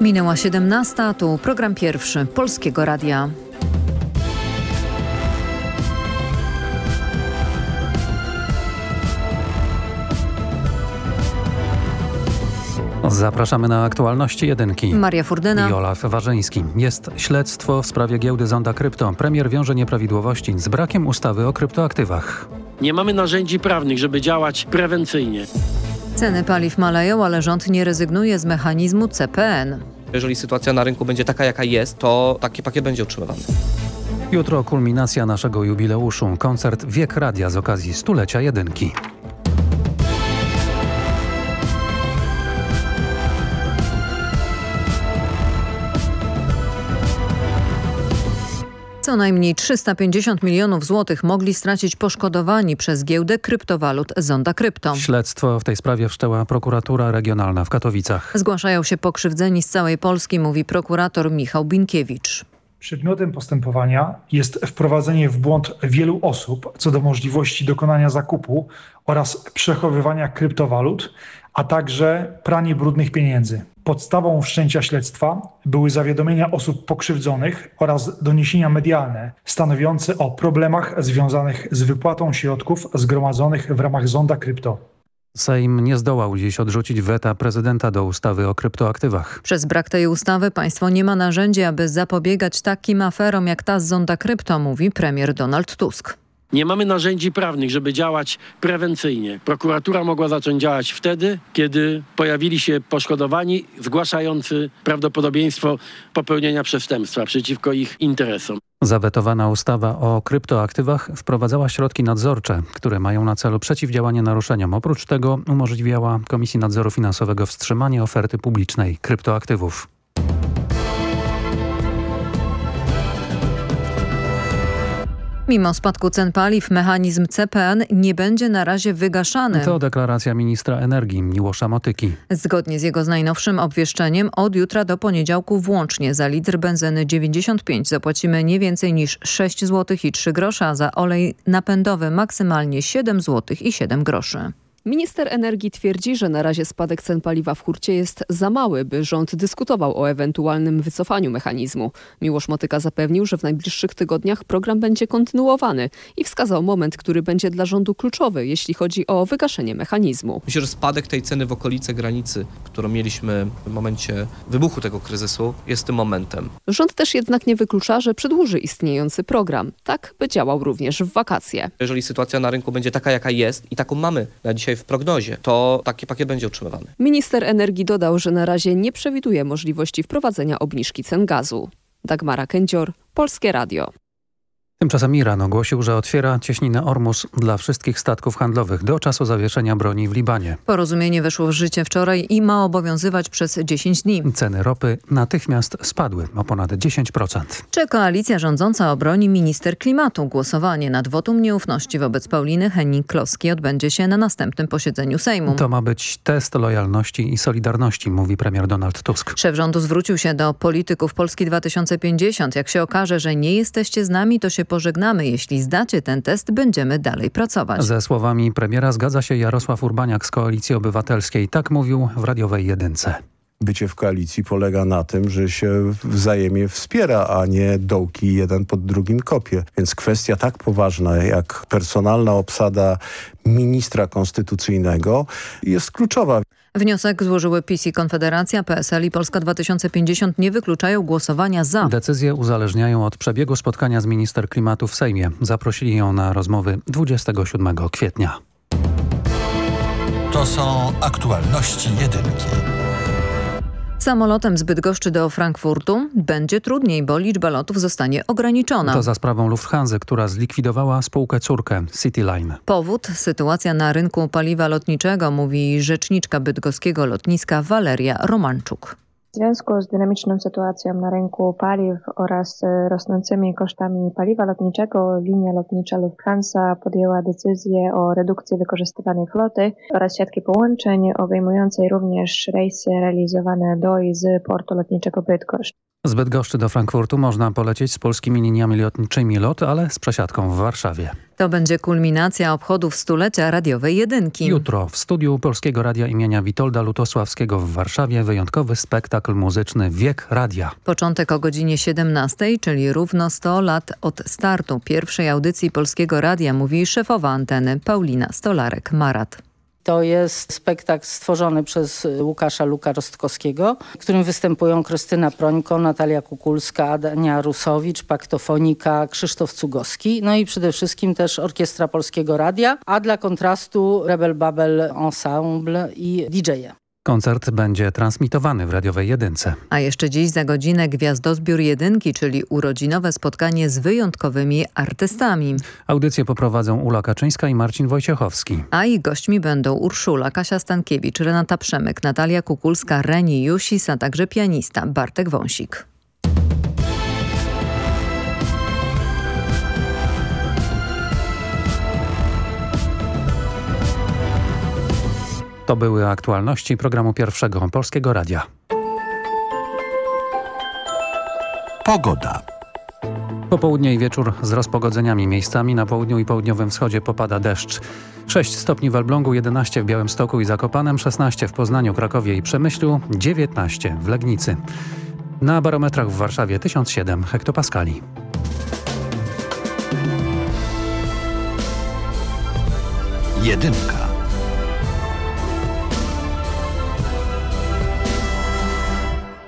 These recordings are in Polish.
Minęła 17, tu program pierwszy Polskiego Radia. Zapraszamy na aktualności jedynki. Maria Furdyna i Olaf Warzyński. Jest śledztwo w sprawie giełdy Zonda Krypto. Premier wiąże nieprawidłowości z brakiem ustawy o kryptoaktywach. Nie mamy narzędzi prawnych, żeby działać prewencyjnie. Ceny paliw maleją, ale rząd nie rezygnuje z mechanizmu CPN. Jeżeli sytuacja na rynku będzie taka, jaka jest, to taki pakiet będzie utrzymywany. Jutro kulminacja naszego jubileuszu. Koncert Wiek Radia z okazji stulecia jedynki. Co najmniej 350 milionów złotych mogli stracić poszkodowani przez giełdę kryptowalut Zonda Krypto. Śledztwo w tej sprawie wszczęła prokuratura regionalna w Katowicach. Zgłaszają się pokrzywdzeni z całej Polski, mówi prokurator Michał Binkiewicz. Przedmiotem postępowania jest wprowadzenie w błąd wielu osób co do możliwości dokonania zakupu oraz przechowywania kryptowalut, a także pranie brudnych pieniędzy. Podstawą wszczęcia śledztwa były zawiadomienia osób pokrzywdzonych oraz doniesienia medialne stanowiące o problemach związanych z wypłatą środków zgromadzonych w ramach zonda krypto. Sejm nie zdołał dziś odrzucić weta prezydenta do ustawy o kryptoaktywach. Przez brak tej ustawy państwo nie ma narzędzi, aby zapobiegać takim aferom jak ta z zonda krypto, mówi premier Donald Tusk. Nie mamy narzędzi prawnych, żeby działać prewencyjnie. Prokuratura mogła zacząć działać wtedy, kiedy pojawili się poszkodowani zgłaszający prawdopodobieństwo popełnienia przestępstwa przeciwko ich interesom. Zawetowana ustawa o kryptoaktywach wprowadzała środki nadzorcze, które mają na celu przeciwdziałanie naruszeniom. Oprócz tego umożliwiała Komisji Nadzoru Finansowego wstrzymanie oferty publicznej kryptoaktywów. Mimo spadku cen paliw mechanizm CPN nie będzie na razie wygaszany. To deklaracja ministra energii Miłosza Motyki. Zgodnie z jego najnowszym obwieszczeniem od jutra do poniedziałku włącznie za litr benzyny 95 zapłacimy nie więcej niż 6 zł i 3 grosze, a za olej napędowy maksymalnie 7 zł i 7 groszy. Minister energii twierdzi, że na razie spadek cen paliwa w hurcie jest za mały, by rząd dyskutował o ewentualnym wycofaniu mechanizmu. Miłosz Motyka zapewnił, że w najbliższych tygodniach program będzie kontynuowany i wskazał moment, który będzie dla rządu kluczowy, jeśli chodzi o wygaszenie mechanizmu. Myślę, że spadek tej ceny w okolice granicy, którą mieliśmy w momencie wybuchu tego kryzysu, jest tym momentem. Rząd też jednak nie wyklucza, że przedłuży istniejący program, tak by działał również w wakacje. Jeżeli sytuacja na rynku będzie taka, jaka jest i taką mamy na dzisiaj w prognozie, to taki pakiet będzie utrzymywany. Minister energii dodał, że na razie nie przewiduje możliwości wprowadzenia obniżki cen gazu. Dagmara Kędzior, Polskie Radio. Tymczasem Iran ogłosił, że otwiera cieśninę Ormus dla wszystkich statków handlowych do czasu zawieszenia broni w Libanie. Porozumienie weszło w życie wczoraj i ma obowiązywać przez 10 dni. Ceny ropy natychmiast spadły o ponad 10%. Czy koalicja rządząca obroni minister klimatu? Głosowanie nad wotum nieufności wobec Pauliny Henning-Kloski odbędzie się na następnym posiedzeniu Sejmu. To ma być test lojalności i solidarności, mówi premier Donald Tusk. Szef rządu zwrócił się do polityków Polski 2050. Jak się okaże, że nie jesteście z nami, to się pożegnamy. Jeśli zdacie ten test, będziemy dalej pracować. Ze słowami premiera zgadza się Jarosław Urbaniak z Koalicji Obywatelskiej. Tak mówił w radiowej jedynce bycie w koalicji polega na tym, że się wzajemnie wspiera, a nie dołki jeden pod drugim kopie. Więc kwestia tak poważna jak personalna obsada ministra konstytucyjnego jest kluczowa. Wniosek złożyły PiS i Konfederacja, PSL i Polska 2050 nie wykluczają głosowania za. Decyzje uzależniają od przebiegu spotkania z minister klimatu w Sejmie. Zaprosili ją na rozmowy 27 kwietnia. To są aktualności jedynki. Samolotem z Bydgoszczy do Frankfurtu będzie trudniej, bo liczba lotów zostanie ograniczona. To za sprawą Lufthansa, która zlikwidowała spółkę córkę Cityline. Powód? Sytuacja na rynku paliwa lotniczego, mówi rzeczniczka bydgoskiego lotniska Waleria Romanczuk. W związku z dynamiczną sytuacją na rynku paliw oraz e, rosnącymi kosztami paliwa lotniczego linia lotnicza Lufthansa podjęła decyzję o redukcji wykorzystywanej floty oraz siatki połączeń obejmującej również rejsy realizowane do i z portu lotniczego Bydgoszcz. Z Bydgoszczy do Frankfurtu można polecieć z polskimi liniami lotniczymi LOT, ale z przesiadką w Warszawie. To będzie kulminacja obchodów stulecia radiowej jedynki. Jutro w studiu Polskiego Radia imienia Witolda Lutosławskiego w Warszawie wyjątkowy spektakl muzyczny Wiek Radia. Początek o godzinie 17, czyli równo 100 lat od startu pierwszej audycji Polskiego Radia, mówi szefowa anteny Paulina Stolarek-Marat. To jest spektakl stworzony przez Łukasza Luka Rostkowskiego, w którym występują Krystyna Prońko, Natalia Kukulska, Adania Rusowicz, paktofonika Krzysztof Cugowski, no i przede wszystkim też Orkiestra Polskiego Radia, a dla kontrastu Rebel Babel Ensemble i DJ-e. Koncert będzie transmitowany w radiowej jedynce. A jeszcze dziś za godzinę Gwiazdozbiór Jedynki, czyli urodzinowe spotkanie z wyjątkowymi artystami. Audycję poprowadzą Ula Kaczyńska i Marcin Wojciechowski. A ich gośćmi będą Urszula, Kasia Stankiewicz, Renata Przemyk, Natalia Kukulska, Reni Jusis, a także pianista Bartek Wąsik. To były aktualności programu Pierwszego Polskiego Radia. Pogoda. Popołudnie i wieczór z rozpogodzeniami miejscami. Na południu i południowym wschodzie popada deszcz. 6 stopni w Elblągu, 11 w Białymstoku i Zakopanem, 16 w Poznaniu, Krakowie i Przemyślu, 19 w Legnicy. Na barometrach w Warszawie 1007 hektopaskali. Jedynka.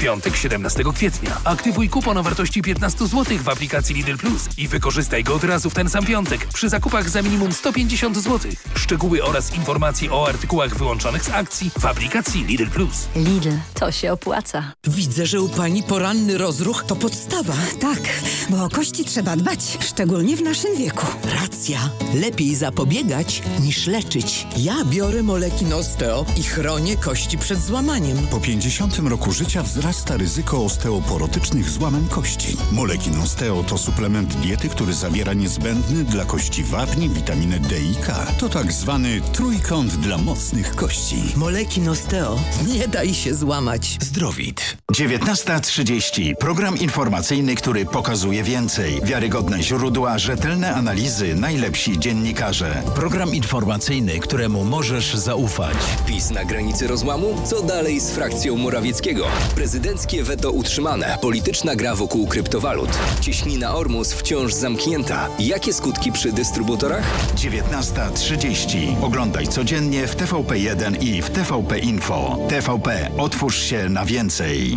Piątek 17 kwietnia aktywuj kupon o wartości 15 zł w aplikacji Lidl Plus i wykorzystaj go od razu w ten sam piątek przy zakupach za minimum 150 zł. Szczegóły oraz informacje o artykułach wyłączonych z akcji w aplikacji Lidl Plus. Lidl, to się opłaca. Widzę, że u pani poranny rozruch to podstawa. Tak, bo o kości trzeba dbać, szczególnie w naszym wieku. Racja. Lepiej zapobiegać niż leczyć. Ja biorę moleki Osteo i chronię kości przed złamaniem. Po 50 roku życia wzrasta ryzyko osteoporotycznych złamań kości. Molekin Osteo to suplement diety, który zawiera niezbędny dla kości wapń, witaminę D i K. To tak zwany trójkąt dla mocnych kości. Molekin Osteo. Nie daj się złamać. Zdrowit. 19.30. Program informacyjny, który pokazuje więcej. Wiarygodne źródła, rzetelne analizy, najlepsi dziennikarze. Program informacyjny, któremu możesz zaufać. PiS na granicy rozłamu? Co dalej z frakcją Morawieckiego? Prezydenckie weto utrzymane. Polityczna gra wokół kryptowalut. Cieśnina Ormus wciąż zamknięta. Jakie skutki przy dystrybutorach? 19.30. Oglądaj codziennie w TVP1 i w TVP Info. TVP. Otwórz się na więcej.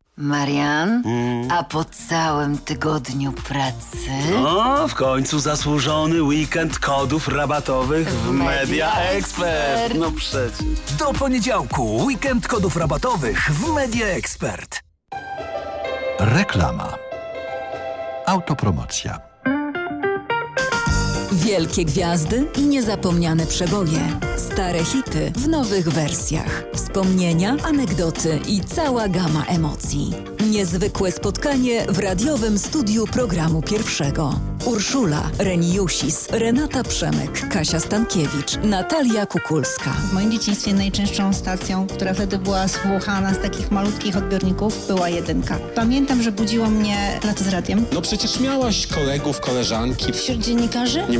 Marian, a po całym tygodniu pracy... O, w końcu zasłużony weekend kodów rabatowych w Media Expert. No przecież. Do poniedziałku weekend kodów rabatowych w Media Expert. Reklama. Autopromocja. Wielkie gwiazdy i niezapomniane przeboje. Stare hity w nowych wersjach. Wspomnienia, anegdoty i cała gama emocji. Niezwykłe spotkanie w radiowym studiu programu pierwszego. Urszula, Reniusis, Renata Przemek, Kasia Stankiewicz, Natalia Kukulska. W moim dzieciństwie najczęstszą stacją, która wtedy była słuchana z takich malutkich odbiorników, była jedynka. Pamiętam, że budziło mnie lato z radiem. No przecież miałaś kolegów, koleżanki. Wśród dziennikarzy? Nie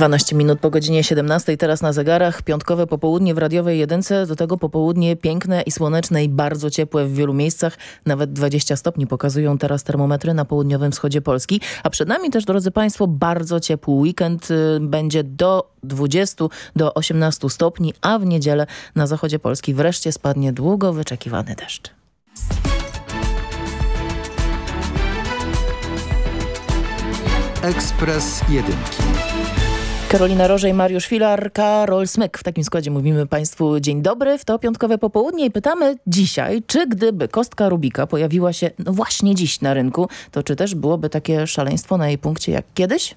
12 minut po godzinie 17, teraz na zegarach. Piątkowe popołudnie w radiowej jedynce, do tego popołudnie piękne i słoneczne i bardzo ciepłe w wielu miejscach. Nawet 20 stopni pokazują teraz termometry na południowym wschodzie Polski. A przed nami też, drodzy Państwo, bardzo ciepły weekend. Y, będzie do 20 do 18 stopni, a w niedzielę na zachodzie Polski wreszcie spadnie długo wyczekiwany deszcz. Ekspres Jedynki. Karolina Rożej, Mariusz Filar, Karol Smyk. W takim składzie mówimy Państwu dzień dobry w to piątkowe popołudnie i pytamy dzisiaj, czy gdyby kostka Rubika pojawiła się no właśnie dziś na rynku, to czy też byłoby takie szaleństwo na jej punkcie jak kiedyś?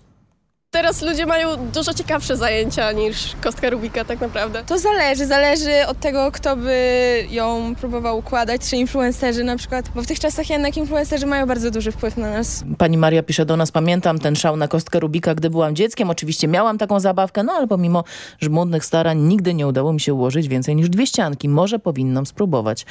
Teraz ludzie mają dużo ciekawsze zajęcia niż kostka Rubika tak naprawdę. To zależy, zależy od tego, kto by ją próbował układać, czy influencerzy na przykład, bo w tych czasach jednak influencerzy mają bardzo duży wpływ na nas. Pani Maria pisze do nas, pamiętam ten szał na kostkę Rubika, gdy byłam dzieckiem. Oczywiście miałam taką zabawkę, no ale pomimo żmudnych starań nigdy nie udało mi się ułożyć więcej niż dwie ścianki. Może powinnam spróbować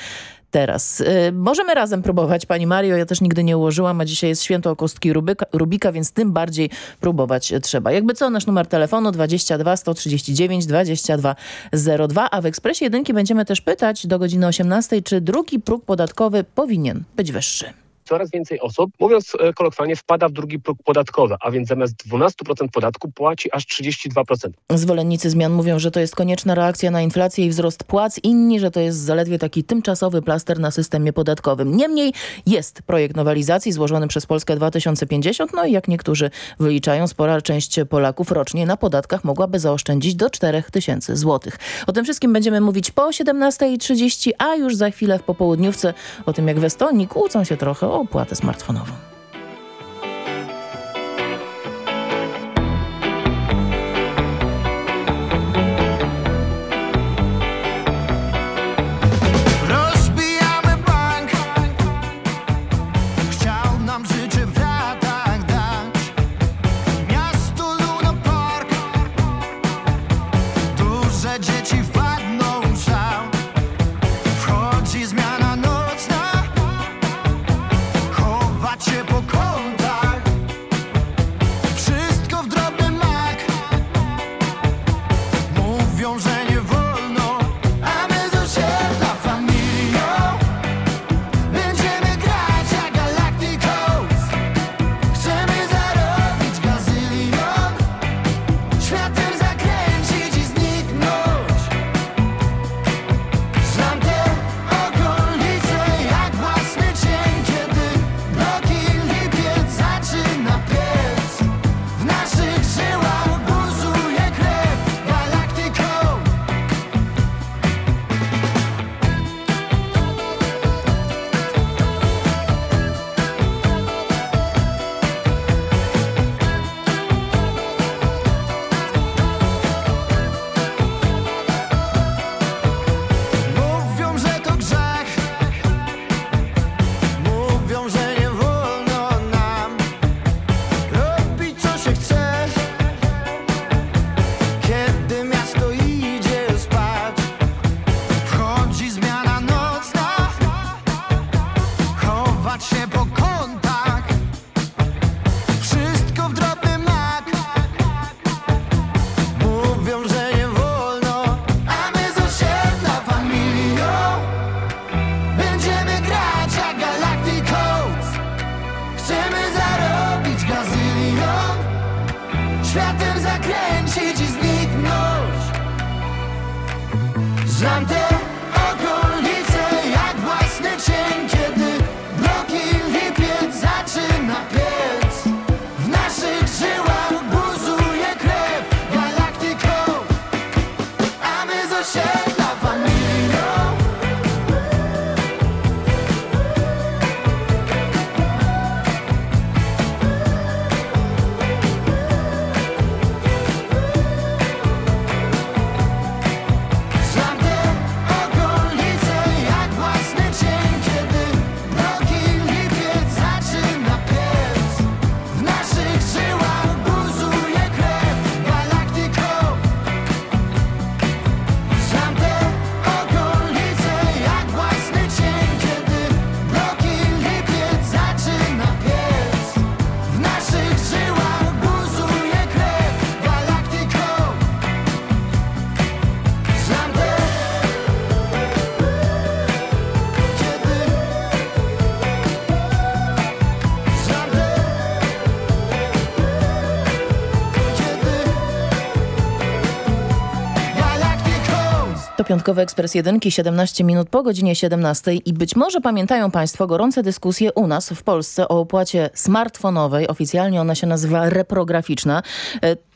teraz. Y, możemy razem próbować, Pani Mario. Ja też nigdy nie ułożyłam, a dzisiaj jest święto kostki Rubika, Rubika, więc tym bardziej próbować trzeba. Jakby co, nasz numer telefonu 22 139 22 02, a w Ekspresie Jedynki będziemy też pytać do godziny 18, czy drugi próg podatkowy powinien być wyższy coraz więcej osób, mówiąc e, kolokwialnie, wpada w drugi próg podatkowy, a więc zamiast 12% podatku płaci aż 32%. Zwolennicy zmian mówią, że to jest konieczna reakcja na inflację i wzrost płac, inni, że to jest zaledwie taki tymczasowy plaster na systemie podatkowym. Niemniej jest projekt nowelizacji złożony przez Polskę 2050, no i jak niektórzy wyliczają, spora część Polaków rocznie na podatkach mogłaby zaoszczędzić do 4 tysięcy złotych. O tym wszystkim będziemy mówić po 17.30, a już za chwilę w popołudniówce o tym, jak w Estonii kłócą się trochę opłatę smartfonową. To piątkowy ekspres jedynki, 17 minut po godzinie 17 i być może pamiętają Państwo gorące dyskusje u nas w Polsce o opłacie smartfonowej. Oficjalnie ona się nazywa reprograficzna.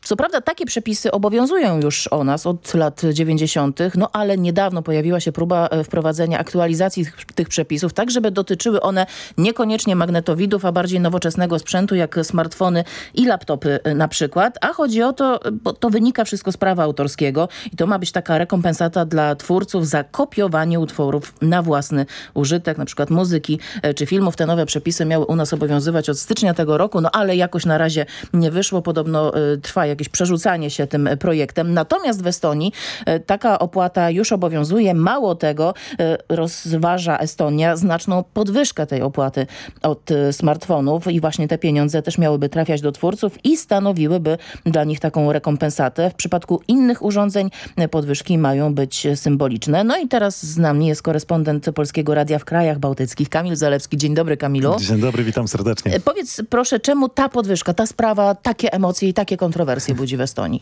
E, co prawda takie przepisy obowiązują już o nas od lat 90., no ale niedawno pojawiła się próba e, wprowadzenia aktualizacji tych, tych, przepisów, tak żeby dotyczyły one niekoniecznie magnetowidów, a bardziej nowoczesnego sprzętu, jak smartfony i laptopy e, na przykład. A chodzi o to, bo to wynika wszystko z prawa autorskiego i to ma być taka rekompensata dla twórców za kopiowanie utworów na własny użytek, na przykład muzyki e, czy filmów. Te nowe przepisy miały u nas obowiązywać od stycznia tego roku, no ale jakoś na razie nie wyszło. Podobno trwa jakieś przerzucanie się tym projektem. Natomiast w Estonii e, taka opłata już obowiązuje. Mało tego, e, rozważa Estonia znaczną podwyżkę tej opłaty od e, smartfonów i właśnie te pieniądze też miałyby trafiać do twórców i stanowiłyby dla nich taką rekompensatę. W przypadku innych urządzeń podwyżki mają być symboliczne. No i teraz z nami jest korespondent Polskiego Radia w krajach bałtyckich, Kamil Zalewski. Dzień dobry Kamilu. Dzień dobry, witam serdecznie. Powiedz proszę, czemu ta podwyżka, ta sprawa takie emocje i takie kontrowersje budzi w Estonii?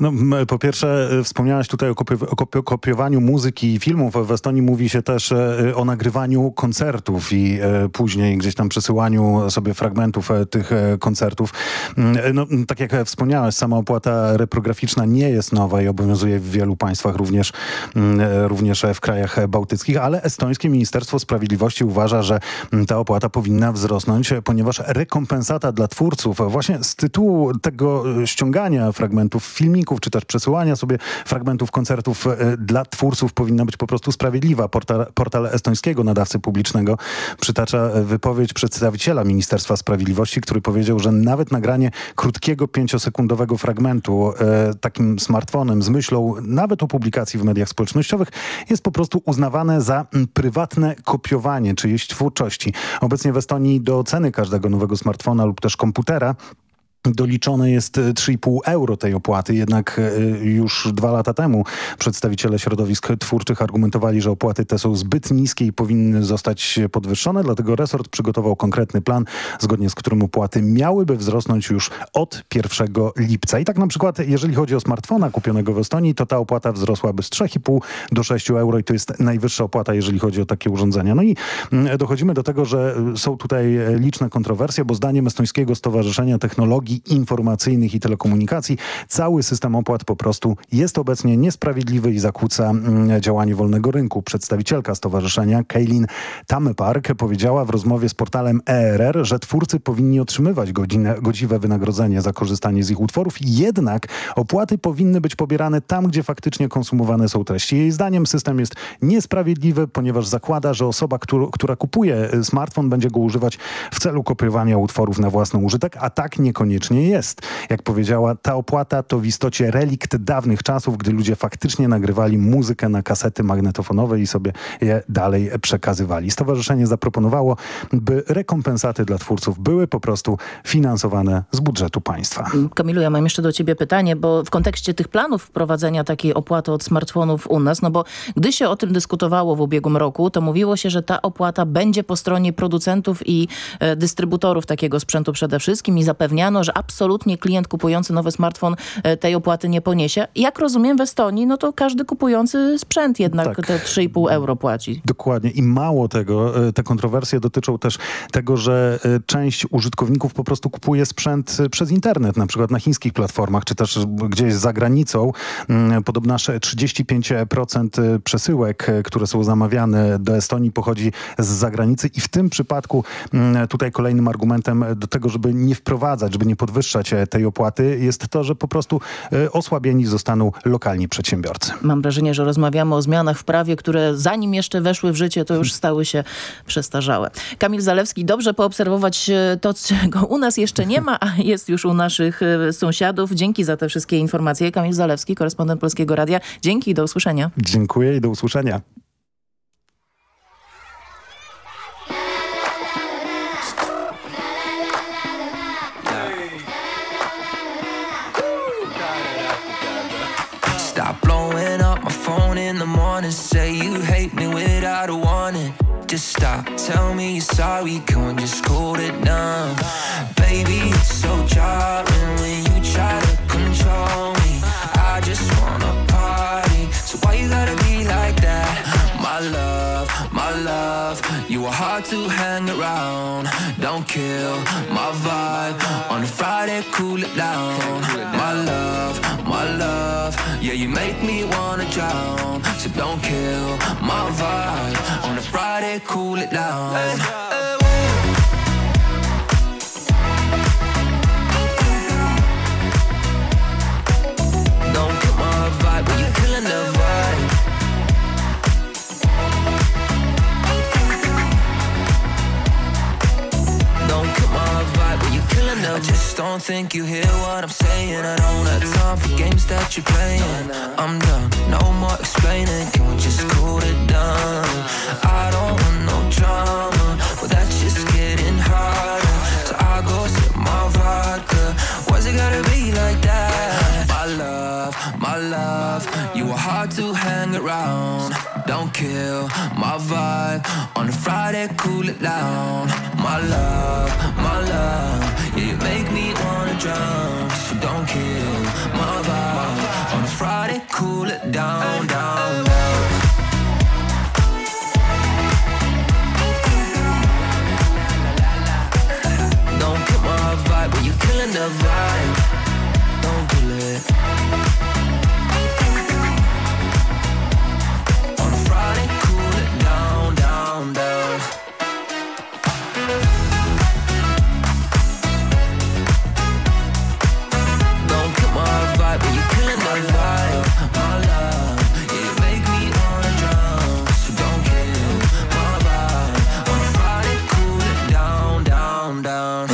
No, po pierwsze, e, wspomniałaś tutaj o, kopi o kopiowaniu muzyki i filmów. W Estonii mówi się też e, o nagrywaniu koncertów i e, później gdzieś tam przesyłaniu sobie fragmentów tych koncertów. Mm, no, tak jak wspomniałaś, sama opłata reprograficzna nie jest nowa i obowiązuje w wielu państwach, również, mm, również w krajach bałtyckich, ale estońskie Ministerstwo Sprawiedliwości uważa, że mm, ta opłata powinna wzrosnąć, ponieważ rekompensata dla twórców właśnie z tytułu tego ściągania ściągania fragmentów filmików, czy też przesyłania sobie fragmentów koncertów e, dla twórców powinna być po prostu sprawiedliwa. Portal, portal estońskiego nadawcy publicznego przytacza e, wypowiedź przedstawiciela Ministerstwa Sprawiedliwości, który powiedział, że nawet nagranie krótkiego, pięciosekundowego fragmentu e, takim smartfonem z myślą nawet o publikacji w mediach społecznościowych jest po prostu uznawane za prywatne kopiowanie czyjejś twórczości. Obecnie w Estonii do ceny każdego nowego smartfona lub też komputera Doliczone jest 3,5 e, euro tej opłaty, jednak e, już dwa lata temu przedstawiciele środowisk twórczych argumentowali, że opłaty te są zbyt niskie i powinny zostać podwyższone, dlatego resort przygotował konkretny plan, zgodnie z którym opłaty miałyby wzrosnąć już od 1 lipca. I tak na przykład, jeżeli chodzi o smartfona kupionego w Estonii, to ta opłata wzrosłaby z 3,5 do 6 euro i to jest najwyższa opłata, jeżeli chodzi o takie urządzenia. No i mm, dochodzimy do tego, że są tutaj liczne kontrowersje, bo zdaniem Estońskiego Stowarzyszenia Technologii technologii informacyjnych i telekomunikacji. Cały system opłat po prostu jest obecnie niesprawiedliwy i zakłóca mm, działanie wolnego rynku. Przedstawicielka stowarzyszenia Kaylin Tamepark powiedziała w rozmowie z portalem ERR, że twórcy powinni otrzymywać godzinę, godziwe wynagrodzenie za korzystanie z ich utworów, jednak opłaty powinny być pobierane tam, gdzie faktycznie konsumowane są treści. Jej zdaniem system jest niesprawiedliwy, ponieważ zakłada, że osoba, która, która kupuje smartfon będzie go używać w celu kopiowania utworów na własny użytek, a tak niekoniecznie faktycznie jest. Jak powiedziała, ta opłata to w istocie relikt dawnych czasów, gdy ludzie faktycznie nagrywali muzykę na kasety magnetofonowe i sobie je dalej przekazywali. Stowarzyszenie zaproponowało, by rekompensaty dla twórców były po prostu finansowane z budżetu państwa. Kamilu, ja mam jeszcze do ciebie pytanie, bo w kontekście tych planów wprowadzenia takiej opłaty od smartfonów u nas, no bo gdy się o tym dyskutowało w ubiegłym roku, to mówiło się, że ta opłata będzie po stronie producentów i e, dystrybutorów takiego sprzętu przede wszystkim i zapewniano, że że absolutnie klient kupujący nowy smartfon e, tej opłaty nie poniesie. Jak rozumiem w Estonii, no to każdy kupujący sprzęt jednak tak. te 3,5 euro płaci. Dokładnie i mało tego, e, te kontrowersje dotyczą też tego, że e, część użytkowników po prostu kupuje sprzęt przez internet, na przykład na chińskich platformach, czy też gdzieś za granicą. Mm, podobno 35% przesyłek, które są zamawiane do Estonii pochodzi z zagranicy i w tym przypadku mm, tutaj kolejnym argumentem do tego, żeby nie wprowadzać, żeby nie podwyższać e, tej opłaty, jest to, że po prostu e, osłabieni zostaną lokalni przedsiębiorcy. Mam wrażenie, że rozmawiamy o zmianach w prawie, które zanim jeszcze weszły w życie, to już stały się przestarzałe. Kamil Zalewski, dobrze poobserwować e, to, czego u nas jeszcze nie ma, a jest już u naszych sąsiadów. Dzięki za te wszystkie informacje. Kamil Zalewski, korespondent Polskiego Radia. Dzięki i do usłyszenia. Dziękuję i do usłyszenia. tell me you're sorry, going just cold it down, Baby, it's so jarring when you try to control me. I just wanna party, so why you gotta be like that? My love, my love, you are hard to hang around. Don't kill my vibe on a Friday, cool it down. Cool it down. I just don't think you hear what I'm saying. I don't have time for games that you're playing. I'm done, no more explaining. Can we just cool it down? I don't want no drama, but that's just getting harder. So I go sip my vodka. Why's it gotta be like that? My love, my love, you are hard to hang around. Don't kill my vibe. On a Friday, cool it down. My love, my love, yeah, you make me wanna drown. So don't kill my vibe. On a Friday, cool it down, down. Don't kill my vibe, but you're killing the vibe. Don't kill it.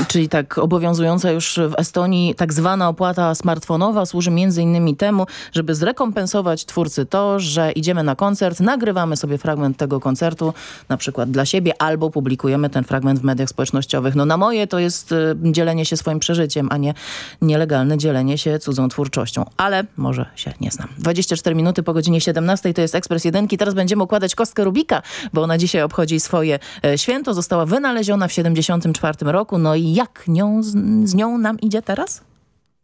Czyli tak obowiązująca już w Estonii tak zwana opłata smartfonowa służy między innymi temu, żeby zrekompensować twórcy to, że idziemy na koncert, nagrywamy sobie fragment tego koncertu, na przykład dla siebie, albo publikujemy ten fragment w mediach społecznościowych. No na moje to jest y, dzielenie się swoim przeżyciem, a nie nielegalne dzielenie się cudzą twórczością. Ale może się nie znam. 24 minuty po godzinie 17 to jest Ekspres Jedynki. Teraz będziemy układać kostkę Rubika, bo ona dzisiaj obchodzi swoje e, święto. Została wynaleziona w 74 roku. No i jak nią, z, z nią nam idzie teraz?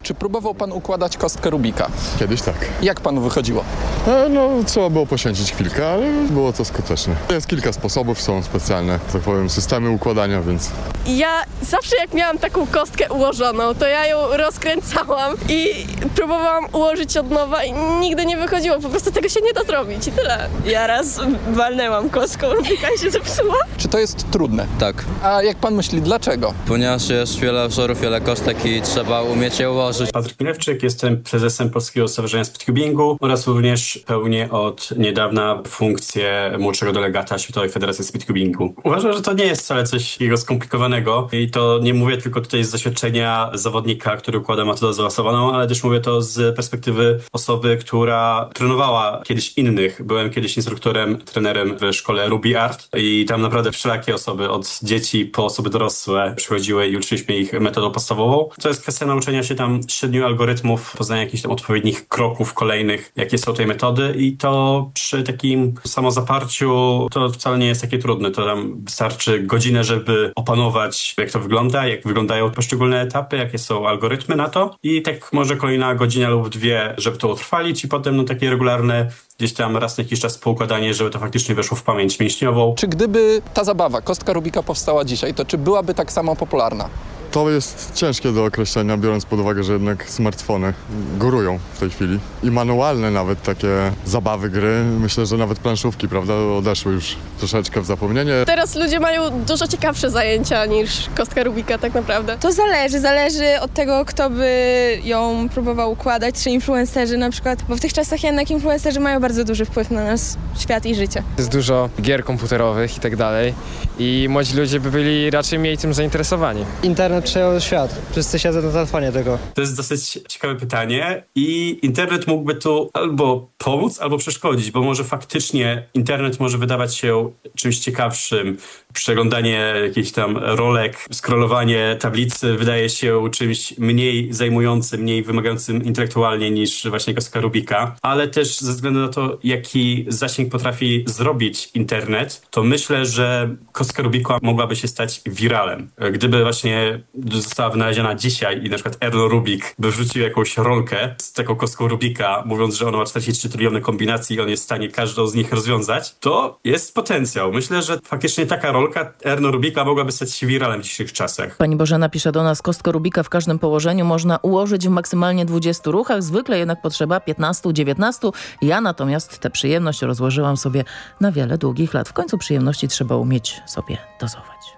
Czy próbował pan układać kostkę Rubika? Kiedyś tak. Jak panu wychodziło? E, No, trzeba było poświęcić chwilkę, ale było to skuteczne. Jest kilka sposobów, są specjalne, tak powiem, systemy układania, więc Ja zawsze jak miałam taką kostkę ułożoną, to ja ją rozkręcałam i próbowałam ułożyć od nowa i nigdy nie wychodziło. Po prostu tego się nie da zrobić i tyle. Ja raz walnęłam kostką Rubika i się zepsuła. Czy to jest trudne? Tak, A jak pan myśli, dlaczego? ponieważ jest wiele wzorów, wiele kostek i trzeba umieć je ułożyć. Patryk Milewczyk, jestem prezesem Polskiego Stowarzyszenia Speedcubingu oraz również pełnię od niedawna funkcję młodszego delegata Światowej Federacji Speedcubingu. Uważam, że to nie jest wcale coś takiego skomplikowanego i to nie mówię tylko tutaj z doświadczenia zawodnika, który układa metodę zaawansowaną, ale też mówię to z perspektywy osoby, która trenowała kiedyś innych. Byłem kiedyś instruktorem, trenerem w szkole Ruby Art i tam naprawdę wszelakie osoby, od dzieci po osoby dorosłe przychodziły i uczyliśmy ich metodą podstawową. To jest kwestia nauczenia się tam siedmiu algorytmów, poznania jakichś tam odpowiednich kroków kolejnych, jakie są tej metody i to przy takim samozaparciu to wcale nie jest takie trudne. To tam wystarczy godzinę, żeby opanować jak to wygląda, jak wyglądają poszczególne etapy, jakie są algorytmy na to. I tak może kolejna godzina lub dwie, żeby to utrwalić i potem no takie regularne gdzieś tam raz na jakiś czas poukładanie, żeby to faktycznie weszło w pamięć mięśniową. Czy gdyby ta zabawa, kostka Rubika powstała dzisiaj, to czy byłaby tak samo popularna? to jest ciężkie do określenia, biorąc pod uwagę, że jednak smartfony górują w tej chwili. I manualne nawet takie zabawy, gry, myślę, że nawet planszówki, prawda, odeszły już troszeczkę w zapomnienie. Teraz ludzie mają dużo ciekawsze zajęcia niż kostka Rubika tak naprawdę. To zależy, zależy od tego, kto by ją próbował układać, czy influencerzy na przykład, bo w tych czasach jednak influencerzy mają bardzo duży wpływ na nas świat i życie. Jest dużo gier komputerowych i tak dalej i młodzi ludzie by byli raczej mniej tym zainteresowani. Internet przejął świat. Wszyscy siedzą na telefonie tylko. To jest dosyć ciekawe pytanie i internet mógłby tu albo pomóc, albo przeszkodzić, bo może faktycznie internet może wydawać się czymś ciekawszym. Przeglądanie jakichś tam rolek, scrollowanie tablicy wydaje się czymś mniej zajmującym, mniej wymagającym intelektualnie niż właśnie kostka Rubika, ale też ze względu na to, jaki zasięg potrafi zrobić internet, to myślę, że kostka Rubika mogłaby się stać wiralem. Gdyby właśnie została wynaleziona dzisiaj i na przykład Erno Rubik by wrzucił jakąś rolkę z taką kostką Rubika, mówiąc, że ona ma 43 tryliony kombinacji i on jest w stanie każdą z nich rozwiązać, to jest potencjał. Myślę, że faktycznie taka rolka Polka Erno Rubika mogłaby stać się wiralem w dzisiejszych czasach. Pani Bożena pisze do nas, kostkę Rubika w każdym położeniu można ułożyć w maksymalnie 20 ruchach, zwykle jednak potrzeba 15-19. Ja natomiast tę przyjemność rozłożyłam sobie na wiele długich lat. W końcu przyjemności trzeba umieć sobie dozować.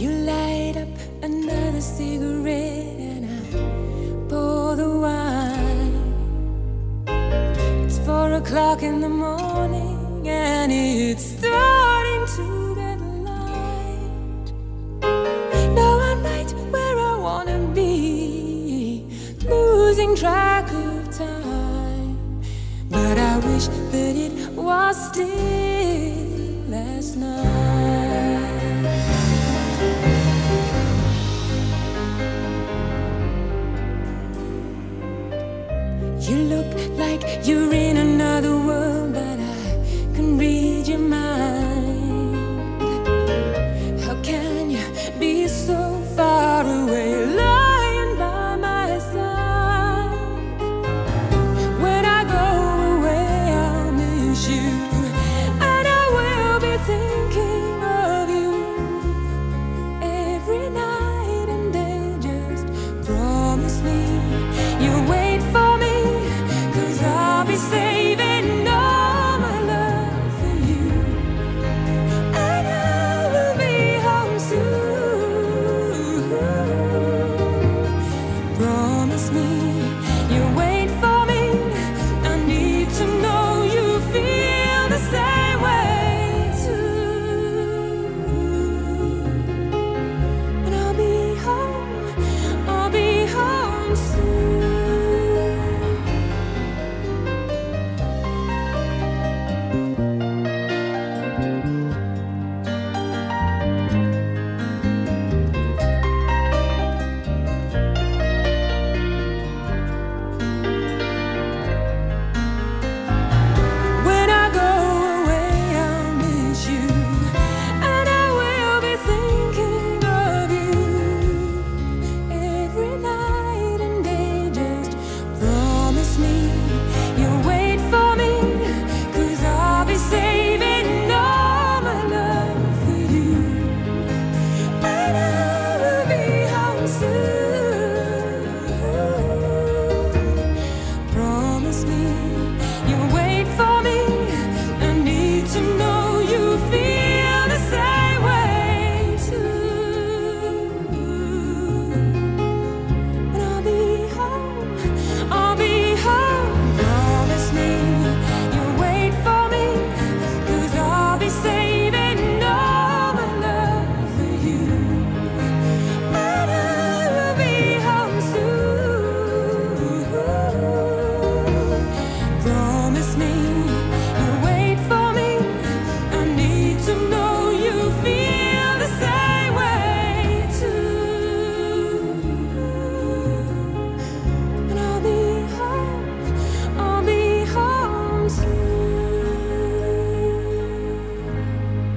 You light up another cigarette and I pour the wine. It's four o'clock in the morning and it's starting to get light. Now I'm right where I wanna be, losing track of time. But I wish that it was still last night. You look like you're in another world, but read your mind. How can you be so far away,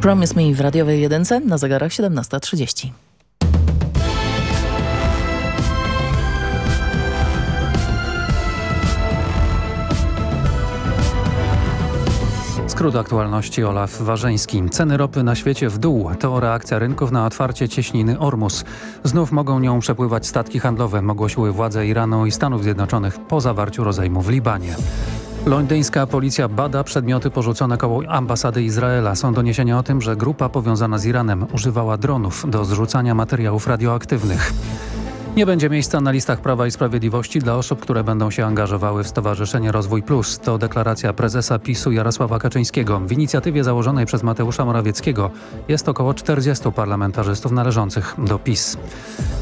Promise Me w radiowej jedynce na zegarach 17.30. Skrót aktualności Olaf Warzeński. Ceny ropy na świecie w dół. To reakcja rynków na otwarcie cieśniny Ormus. Znów mogą nią przepływać statki handlowe, ogłosiły władze Iranu i Stanów Zjednoczonych po zawarciu rozejmu w Libanie. Londyńska policja bada przedmioty porzucone koło ambasady Izraela. Są doniesienia o tym, że grupa powiązana z Iranem używała dronów do zrzucania materiałów radioaktywnych. Nie będzie miejsca na listach Prawa i Sprawiedliwości dla osób, które będą się angażowały w Stowarzyszenie Rozwój Plus. To deklaracja prezesa PiSu Jarosława Kaczyńskiego. W inicjatywie założonej przez Mateusza Morawieckiego jest około 40 parlamentarzystów należących do PiS.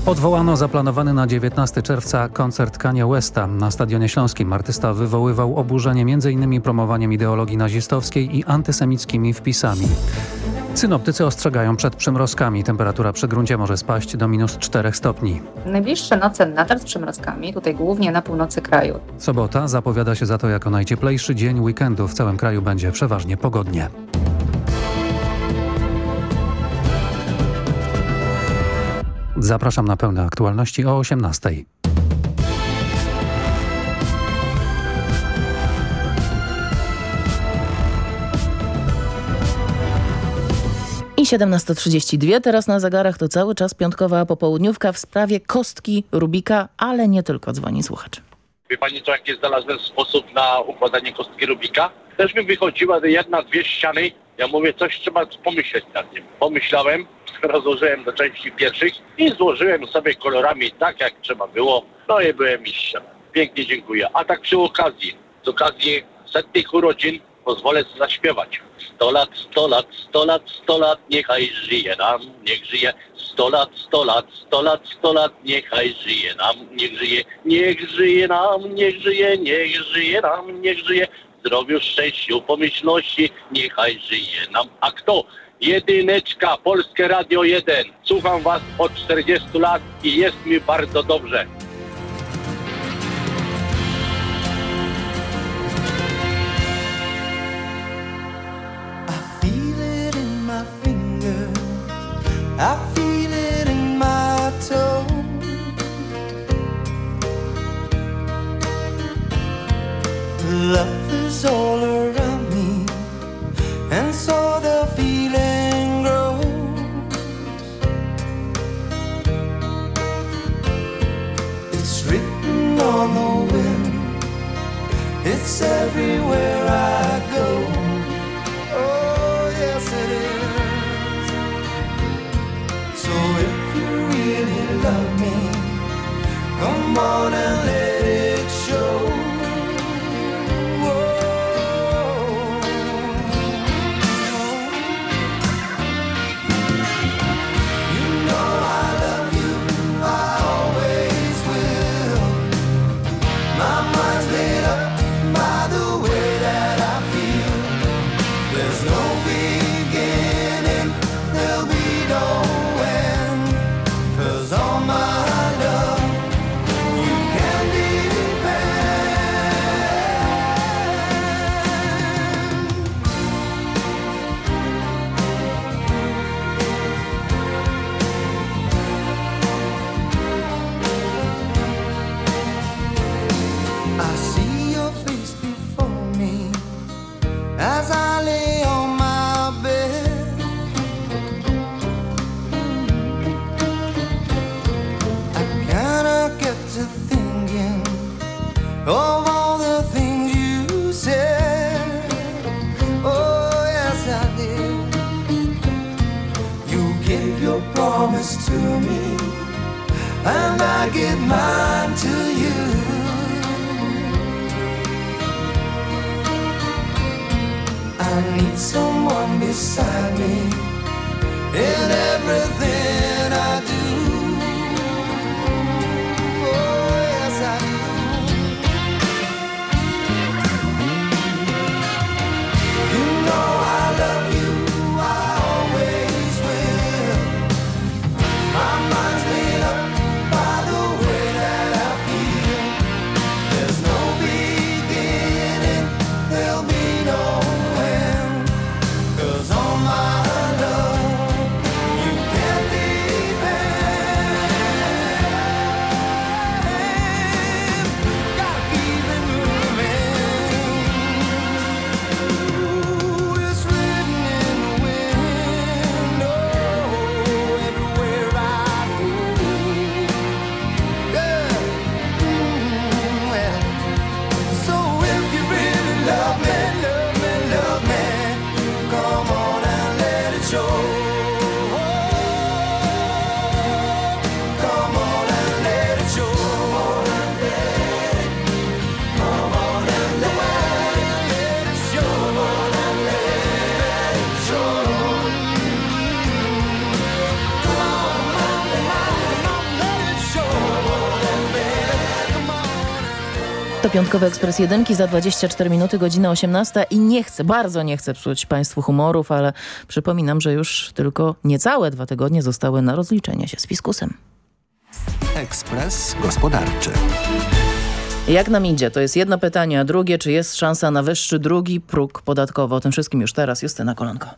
Odwołano zaplanowany na 19 czerwca koncert Kanye Westa. Na Stadionie Śląskim artysta wywoływał oburzenie m.in. promowaniem ideologii nazistowskiej i antysemickimi wpisami. Synoptycy ostrzegają przed przymrozkami. Temperatura przy gruncie może spaść do minus 4 stopni. Najbliższe noce nadal z przymrozkami, tutaj głównie na północy kraju. Sobota zapowiada się za to jako najcieplejszy dzień weekendu. W całym kraju będzie przeważnie pogodnie. Zapraszam na pełne aktualności o 18. I 17.32 teraz na zegarach to cały czas piątkowa popołudniówka w sprawie kostki Rubika, ale nie tylko dzwoni słuchacz. Wie pani co, jaki znalazłem sposób na układanie kostki Rubika? Też mi wychodziła jedna, dwie ściany. Ja mówię, coś trzeba pomyśleć nad tym. Pomyślałem, rozłożyłem do części pierwszych i złożyłem sobie kolorami tak, jak trzeba było. No i byłem mistrzem. Pięknie dziękuję. A tak przy okazji, z okazji setnych urodzin pozwolę zaśpiewać. 100 lat, 100 lat, 100 lat, 100 lat, niechaj żyje nam, niech żyje. 100 lat, 100 lat, 100 lat, 100 lat, niechaj żyje nam, niech żyje, niech żyje nam, niech żyje, niech żyje nam, niech żyje. Zdrowiu, szczęściu, pomyślności, niechaj żyje nam. A kto? Jedyneczka, Polskie Radio 1. Słucham Was od 40 lat i jest mi bardzo dobrze. I feel it in my. Love is all around me, and so the feeling grows. It's written on the wind, it's everywhere I go. So if you really love me, come on and let piątkowy ekspres jedynki za 24 minuty, godzina 18 i nie chcę, bardzo nie chcę psuć Państwu humorów, ale przypominam, że już tylko niecałe dwa tygodnie zostały na rozliczenie się z fiskusem. Ekspres gospodarczy. Jak nam idzie? To jest jedno pytanie, a drugie, czy jest szansa na wyższy drugi próg podatkowy? O tym wszystkim już teraz Justyna Kolonko.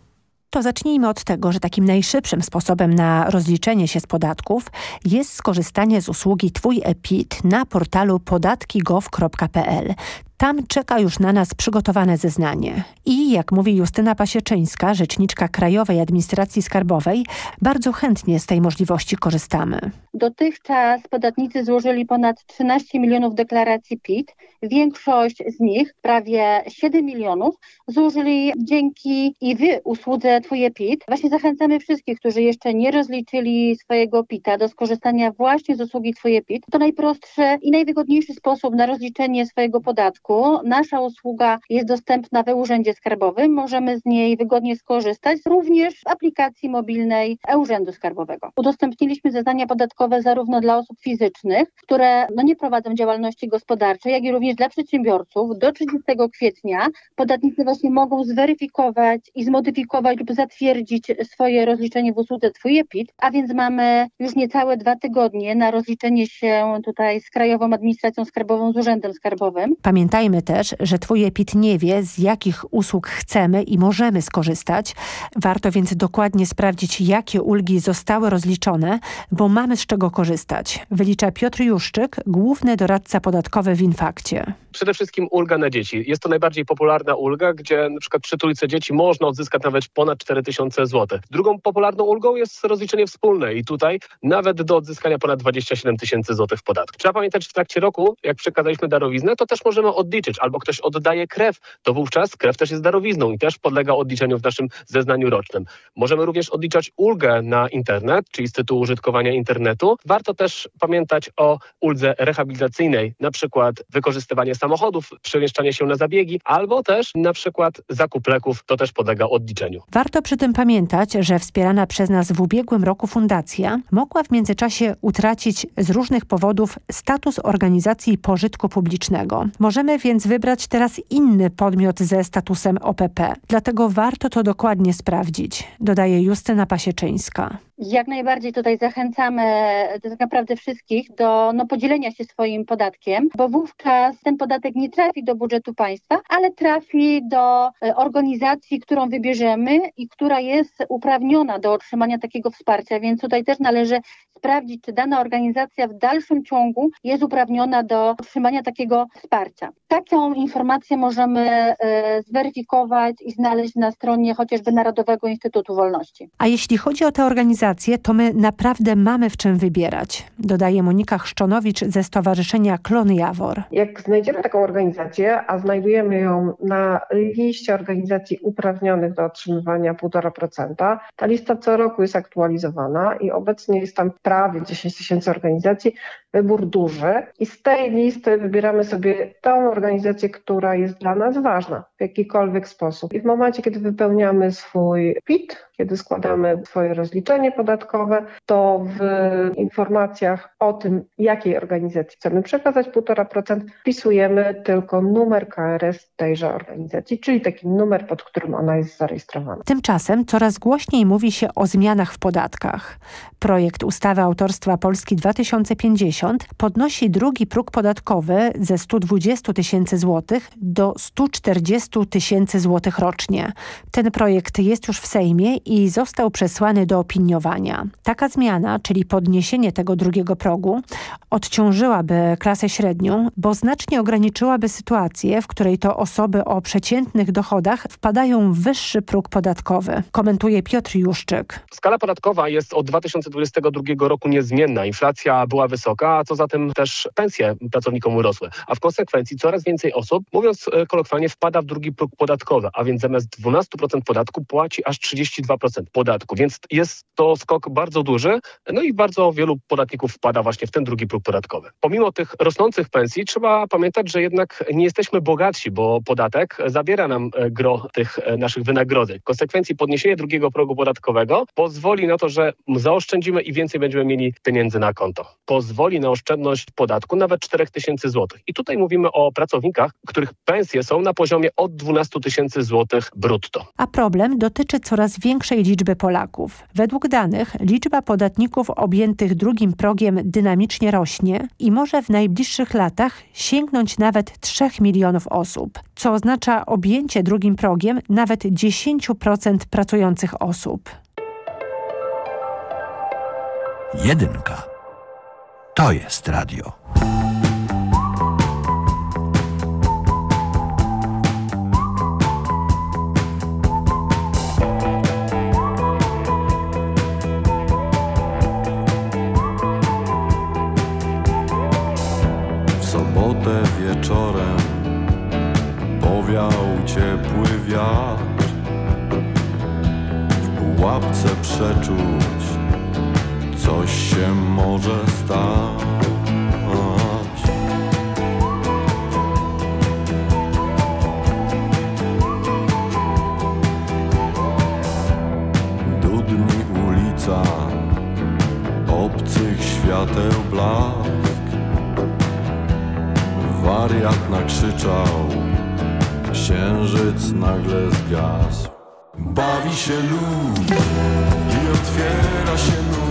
To zacznijmy od tego, że takim najszybszym sposobem na rozliczenie się z podatków jest skorzystanie z usługi Twój e-PIT na portalu podatki.gov.pl. Tam czeka już na nas przygotowane zeznanie. I jak mówi Justyna Pasieczyńska, rzeczniczka Krajowej Administracji Skarbowej, bardzo chętnie z tej możliwości korzystamy. Dotychczas podatnicy złożyli ponad 13 milionów deklaracji PIT. Większość z nich, prawie 7 milionów, złożyli dzięki i wy usłudze Twoje PIT. Właśnie zachęcamy wszystkich, którzy jeszcze nie rozliczyli swojego PIT-a do skorzystania właśnie z usługi Twoje PIT. To najprostszy i najwygodniejszy sposób na rozliczenie swojego podatku. Nasza usługa jest dostępna we Urzędzie Skarbowym. Możemy z niej wygodnie skorzystać, również w aplikacji mobilnej e-Urzędu Skarbowego. Udostępniliśmy zeznania podatkowe zarówno dla osób fizycznych, które no, nie prowadzą działalności gospodarczej, jak i również dla przedsiębiorców. Do 30 kwietnia podatnicy właśnie mogą zweryfikować i zmodyfikować lub zatwierdzić swoje rozliczenie w usłudze Twój PIT, a więc mamy już niecałe dwa tygodnie na rozliczenie się tutaj z Krajową Administracją Skarbową, z Urzędem Skarbowym. Pamiętajmy też, że Twój PIT nie wie, z jakich usług chcemy i możemy skorzystać. Warto więc dokładnie sprawdzić, jakie ulgi zostały rozliczone, bo mamy z czego korzystać. Wylicza Piotr Juszczyk, główny doradca podatkowy w Infakcie. Przede wszystkim ulga na dzieci. Jest to najbardziej popularna ulga, gdzie na przykład przy trójce dzieci można odzyskać nawet ponad 4000 zł. Drugą popularną ulgą jest rozliczenie wspólne i tutaj nawet do odzyskania ponad 27 tysięcy złotych w podatku. Trzeba pamiętać, że w trakcie roku, jak przekazaliśmy darowiznę, to też możemy odliczyć, albo ktoś oddaje krew, to wówczas krew też jest darowizną i też podlega odliczeniu w naszym zeznaniu rocznym. Możemy również odliczać ulgę na internet, czyli z tytułu użytkowania internetu. Warto też pamiętać o uldze rehabilitacyjnej, na przykład wykorzystywanie samochodów, przemieszczanie się na zabiegi, albo też na przykład zakup leków, to też podlega odliczeniu. Warto przy tym pamiętać, że wspierana przez nas w ubiegłym roku fundacja mogła w międzyczasie utracić z różnych powodów status organizacji pożytku publicznego. Możemy więc wybrać teraz inny podmiot ze statusem OPP. Dlatego warto to dokładnie sprawdzić, dodaje Justyna Pasieczyńska. Jak najbardziej tutaj zachęcamy tak naprawdę wszystkich do no, podzielenia się swoim podatkiem, bo wówczas ten podatek nie trafi do budżetu państwa, ale trafi do e, organizacji, którą wybierzemy i która jest uprawniona do otrzymania takiego wsparcia, więc tutaj też należy sprawdzić, czy dana organizacja w dalszym ciągu jest uprawniona do otrzymania takiego wsparcia. Taką informację możemy e, zweryfikować i znaleźć na stronie chociażby Narodowego Instytutu Wolności. A jeśli chodzi o te organizacje, to my naprawdę mamy w czym wybierać, dodaje Monika Chrzczonowicz ze Stowarzyszenia Klon Jawor. Jak znajdziemy taką organizację, a znajdujemy ją na liście organizacji uprawnionych do otrzymywania 1,5%, ta lista co roku jest aktualizowana i obecnie jest tam prawie 10 tysięcy organizacji, wybór duży i z tej listy wybieramy sobie tą organizację, która jest dla nas ważna w jakikolwiek sposób. I w momencie, kiedy wypełniamy swój PIT, kiedy składamy swoje rozliczenie podatkowe, to w informacjach o tym, jakiej organizacji chcemy przekazać 1,5%, wpisujemy tylko numer KRS tejże organizacji, czyli taki numer, pod którym ona jest zarejestrowana. Tymczasem coraz głośniej mówi się o zmianach w podatkach. Projekt ustawy autorstwa Polski 2050 podnosi drugi próg podatkowy ze 120 tysięcy złotych do 140 tysięcy złotych rocznie. Ten projekt jest już w Sejmie i został przesłany do opiniowania. Taka zmiana, czyli podniesienie tego drugiego progu, odciążyłaby klasę średnią, bo znacznie ograniczyłaby sytuację, w której to osoby o przeciętnych dochodach wpadają w wyższy próg podatkowy. Komentuje Piotr Juszczyk. Skala podatkowa jest od 2022 roku niezmienna. Inflacja była wysoka, a co za tym też pensje pracownikom urosły. A w konsekwencji coraz więcej osób, mówiąc e, kolokwialnie, wpada w drugi próg podatkowy, a więc zamiast 12% podatku płaci aż 32% podatku. Więc jest to skok bardzo duży, no i bardzo wielu podatników wpada właśnie w ten drugi próg podatkowy. Pomimo tych rosnących pensji trzeba pamiętać, że jednak nie jesteśmy bogatsi, bo podatek zabiera nam e, gro tych e, naszych wynagrodzeń. W konsekwencji podniesienie drugiego progu podatkowego pozwoli na to, że zaoszczędzimy i więcej będziemy mieli pieniędzy na konto. Pozwoli na oszczędność podatku nawet 4 tysięcy złotych. I tutaj mówimy o pracownikach, których pensje są na poziomie od 12 tysięcy złotych brutto. A problem dotyczy coraz większej liczby Polaków. Według danych liczba podatników objętych drugim progiem dynamicznie rośnie i może w najbliższych latach sięgnąć nawet 3 milionów osób, co oznacza objęcie drugim progiem nawet 10% pracujących osób. Jedynka. To jest radio. Wiatr. W pułapce przeczuć coś się może stać. Dudni ulica obcych świateł blask. Wariat nakrzyczał, księżyc nagle zgasł. Bawi się lud i otwiera się nóż.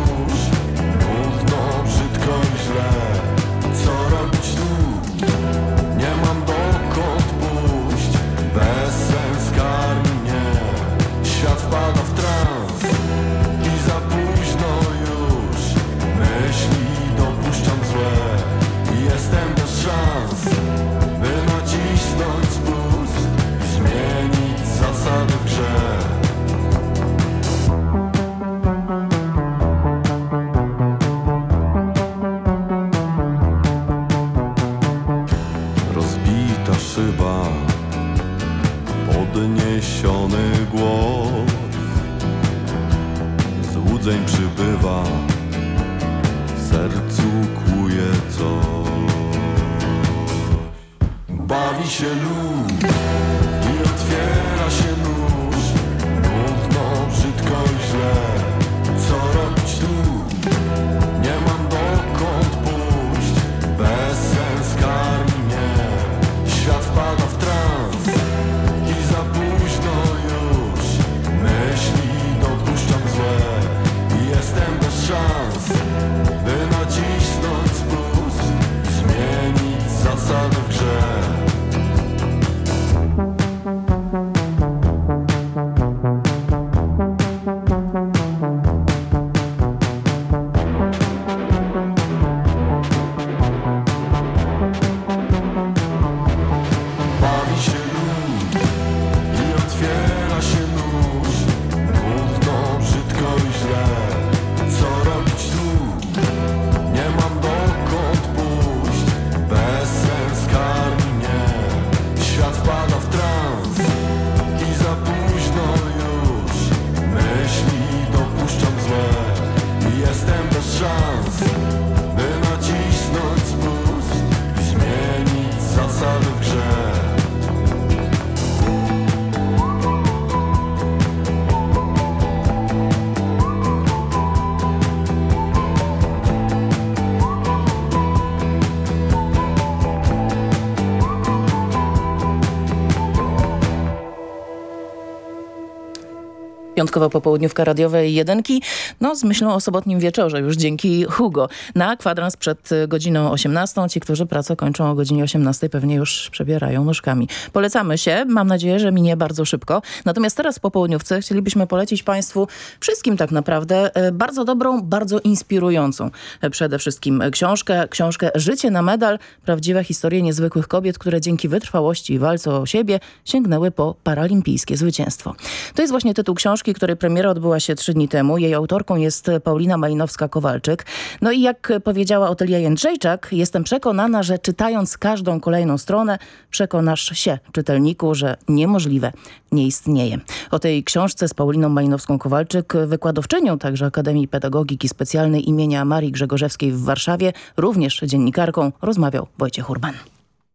Piątkowa popołudniówka radiowej jedynki, no z myślą o sobotnim wieczorze, już dzięki Hugo. Na kwadrans przed y, godziną 18. Ci, którzy pracę kończą o godzinie 18 pewnie już przebierają nóżkami. Polecamy się, mam nadzieję, że minie bardzo szybko. Natomiast teraz w popołudniówce chcielibyśmy polecić Państwu, wszystkim tak naprawdę, y, bardzo dobrą, bardzo inspirującą y, przede wszystkim książkę, książkę Życie na medal, prawdziwe historie niezwykłych kobiet, które dzięki wytrwałości i walce o siebie sięgnęły po paralimpijskie zwycięstwo. To jest właśnie tytuł książki, której premiera odbyła się trzy dni temu. Jej autorką jest Paulina Malinowska-Kowalczyk. No i jak powiedziała Otelia Jędrzejczak, jestem przekonana, że czytając każdą kolejną stronę, przekonasz się, czytelniku, że niemożliwe nie istnieje. O tej książce z Pauliną Malinowską-Kowalczyk, wykładowczynią także Akademii Pedagogiki Specjalnej imienia Marii Grzegorzewskiej w Warszawie, również dziennikarką, rozmawiał Wojciech Urban.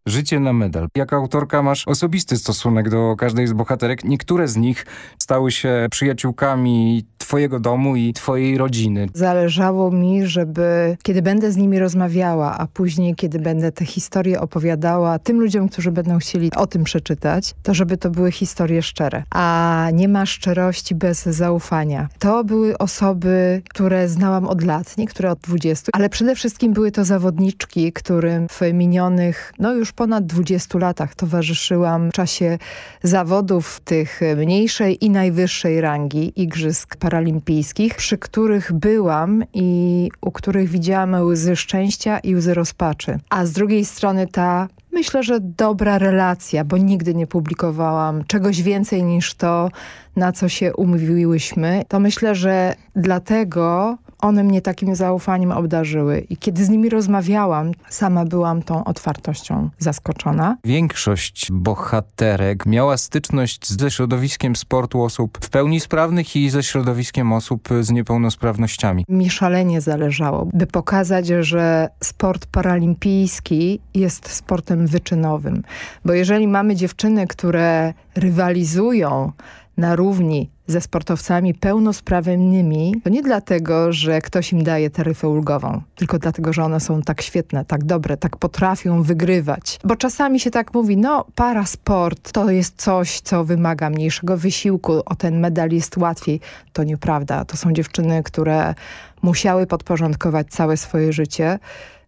Życie na medal. Jako autorka masz osobisty stosunek do każdej z bohaterek. Niektóre z nich stały się przyjaciółkami twojego domu i twojej rodziny. Zależało mi, żeby kiedy będę z nimi rozmawiała, a później kiedy będę te historie opowiadała tym ludziom, którzy będą chcieli o tym przeczytać, to żeby to były historie szczere. A nie ma szczerości bez zaufania. To były osoby, które znałam od lat, niektóre od 20, ale przede wszystkim były to zawodniczki, którym w minionych, no już ponad 20 latach towarzyszyłam w czasie zawodów tych mniejszej i najwyższej rangi Igrzysk Paralimpijskich, przy których byłam i u których widziałam łzy szczęścia i łzy rozpaczy. A z drugiej strony ta Myślę, że dobra relacja, bo nigdy nie publikowałam czegoś więcej niż to, na co się umówiłyśmy. To myślę, że dlatego one mnie takim zaufaniem obdarzyły. I kiedy z nimi rozmawiałam, sama byłam tą otwartością zaskoczona. Większość bohaterek miała styczność ze środowiskiem sportu osób w pełni sprawnych i ze środowiskiem osób z niepełnosprawnościami. Mi szalenie zależało, by pokazać, że sport paralimpijski jest sportem wyczynowym. Bo jeżeli mamy dziewczyny, które rywalizują na równi ze sportowcami pełnosprawnymi, to nie dlatego, że ktoś im daje taryfę ulgową, tylko dlatego, że one są tak świetne, tak dobre, tak potrafią wygrywać. Bo czasami się tak mówi, no parasport to jest coś, co wymaga mniejszego wysiłku, o ten medal jest łatwiej. To nieprawda. To są dziewczyny, które musiały podporządkować całe swoje życie,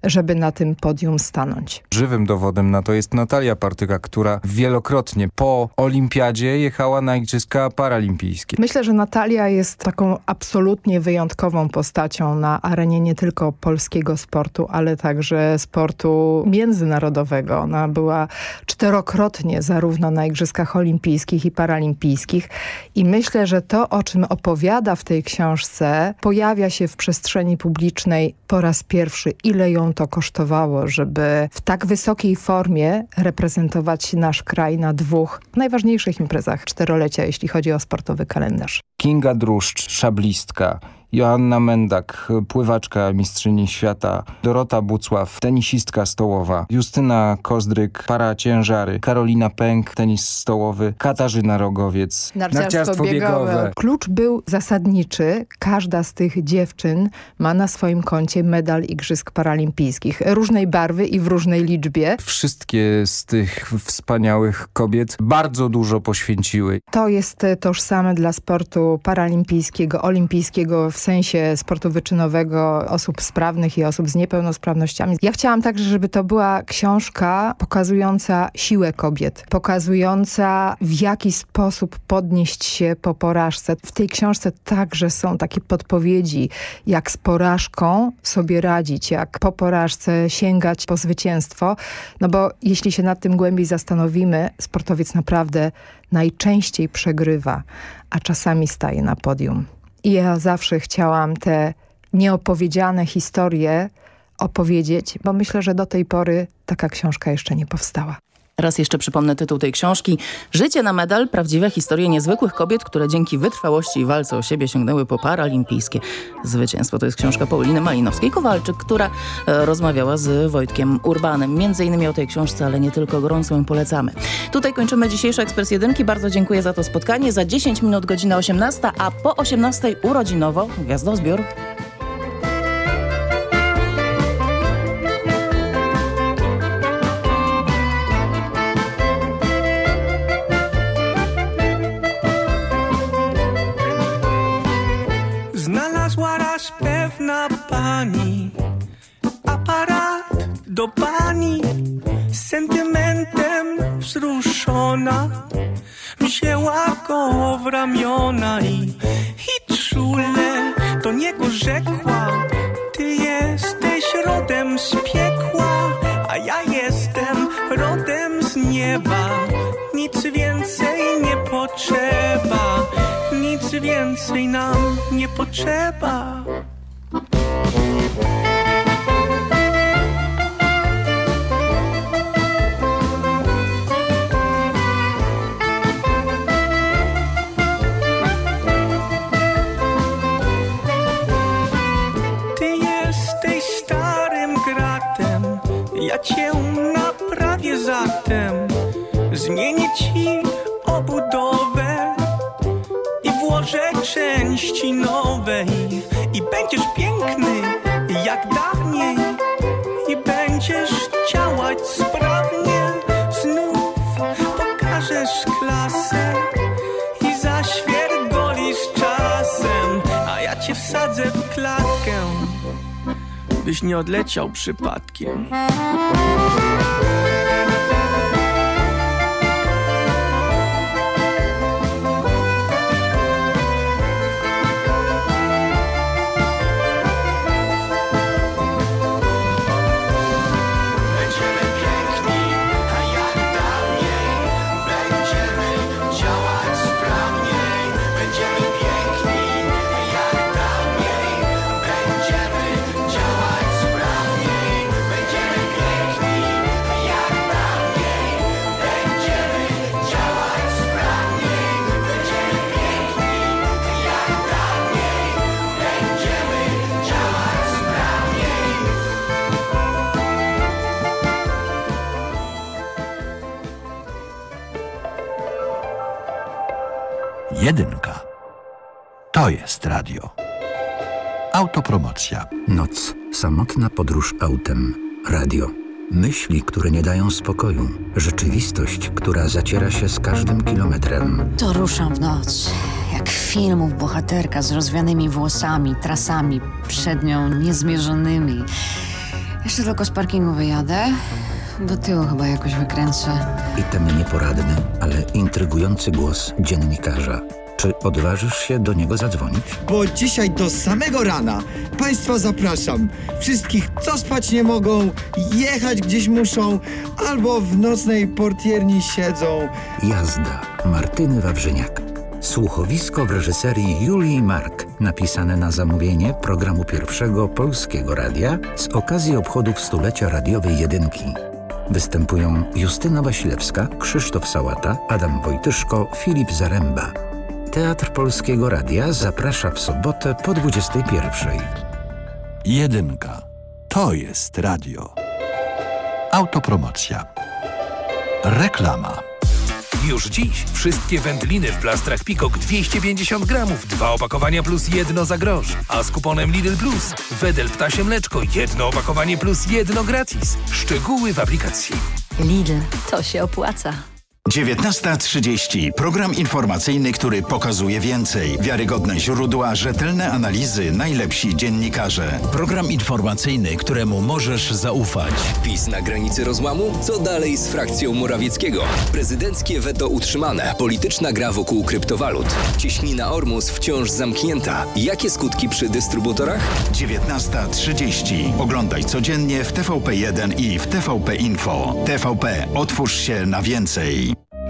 żeby na tym podium stanąć. Żywym dowodem na to jest Natalia Partyka, która wielokrotnie po olimpiadzie jechała na Igrzyska Paralimpijskie. Myślę, że Natalia jest taką absolutnie wyjątkową postacią na arenie nie tylko polskiego sportu, ale także sportu międzynarodowego. Ona była czterokrotnie zarówno na Igrzyskach Olimpijskich i Paralimpijskich i myślę, że to, o czym opowiada w tej książce, pojawia się w przestrzeni publicznej po raz pierwszy. Ile ją to kosztowało, żeby w tak wysokiej formie reprezentować nasz kraj na dwóch najważniejszych imprezach czterolecia, jeśli chodzi o sportowy kalendarz. Kinga Druszcz, szablistka, Joanna Mendak, pływaczka mistrzyni świata, Dorota Bucław, tenisistka stołowa, Justyna Kozdryk, para ciężary, Karolina Pęk, tenis stołowy, Katarzyna Rogowiec, narciarstwo biegowe. Klucz był zasadniczy. Każda z tych dziewczyn ma na swoim koncie medal Igrzysk Paralimpijskich. Różnej barwy i w różnej liczbie. Wszystkie z tych wspaniałych kobiet bardzo dużo poświęciły. To jest tożsame dla sportu paralimpijskiego, olimpijskiego w sensie sportu wyczynowego osób sprawnych i osób z niepełnosprawnościami. Ja chciałam także, żeby to była książka pokazująca siłę kobiet, pokazująca w jaki sposób podnieść się po porażce. W tej książce także są takie podpowiedzi, jak z porażką sobie radzić, jak po porażce sięgać po zwycięstwo. No bo jeśli się nad tym głębiej zastanowimy, sportowiec naprawdę najczęściej przegrywa, a czasami staje na podium. I ja zawsze chciałam te nieopowiedziane historie opowiedzieć, bo myślę, że do tej pory taka książka jeszcze nie powstała. Raz jeszcze przypomnę tytuł tej książki. Życie na medal. Prawdziwe historie niezwykłych kobiet, które dzięki wytrwałości i walce o siebie sięgnęły po paralimpijskie zwycięstwo. To jest książka Pauliny Malinowskiej-Kowalczyk, która e, rozmawiała z Wojtkiem Urbanem. Między innymi o tej książce, ale nie tylko gorąco ją polecamy. Tutaj kończymy dzisiejszy Ekspres Jedynki. Bardzo dziękuję za to spotkanie. Za 10 minut godzina 18, a po 18 urodzinowo Gwiazdozbiór. Raz pewna pani aparat do bani z sentymentem wzruszona. Wzięła go w ramiona i, i czule do niego rzekła: Ty jesteś rodem z piekła, a ja jestem rodem z nieba. Nic więcej nie potrzeba, nic więcej nam nie potrzeba. Cię naprawię zatem. Zmienię ci włożę części nowe i, i będziesz piękny jak dawniej i będziesz działać sprawnie. Znów pokażesz klasę i zaświergolisz czasem, a ja cię wsadzę w klatkę, byś nie odleciał przypadkiem. Jedynka. To jest radio. Autopromocja. Noc. Samotna podróż autem. Radio. Myśli, które nie dają spokoju. Rzeczywistość, która zaciera się z każdym kilometrem. To ruszam w noc. Jak filmów bohaterka z rozwianymi włosami, trasami przed nią niezmierzonymi. Jeszcze tylko z parkingu wyjadę. Do tyłu chyba jakoś wykręcę. I ten nieporadny, ale intrygujący głos dziennikarza. Czy odważysz się do niego zadzwonić? Bo dzisiaj do samego rana Państwa zapraszam. Wszystkich, co spać nie mogą, jechać gdzieś muszą, albo w nocnej portierni siedzą. Jazda Martyny Wawrzyniak. Słuchowisko w reżyserii Julii Mark, napisane na zamówienie programu pierwszego Polskiego Radia z okazji obchodów stulecia radiowej jedynki. Występują Justyna Wasilewska, Krzysztof Sałata, Adam Wojtyszko, Filip Zaręba. Teatr Polskiego Radia zaprasza w sobotę po 21. Jedynka. To jest radio. Autopromocja. Reklama. Już dziś wszystkie wędliny w plastrach Pikok 250 gramów, dwa opakowania plus jedno za grosz. A z kuponem Lidl Plus Wedel Ptasie Mleczko jedno opakowanie plus jedno gratis. Szczegóły w aplikacji. Lidl, to się opłaca. 19.30. Program informacyjny, który pokazuje więcej. Wiarygodne źródła, rzetelne analizy, najlepsi dziennikarze. Program informacyjny, któremu możesz zaufać. PiS na granicy rozłamu? Co dalej z frakcją Morawieckiego? Prezydenckie weto utrzymane. Polityczna gra wokół kryptowalut. Cieśnina Ormus wciąż zamknięta. Jakie skutki przy dystrybutorach? 19.30. Oglądaj codziennie w TVP1 i w TVP Info. TVP. Otwórz się na więcej.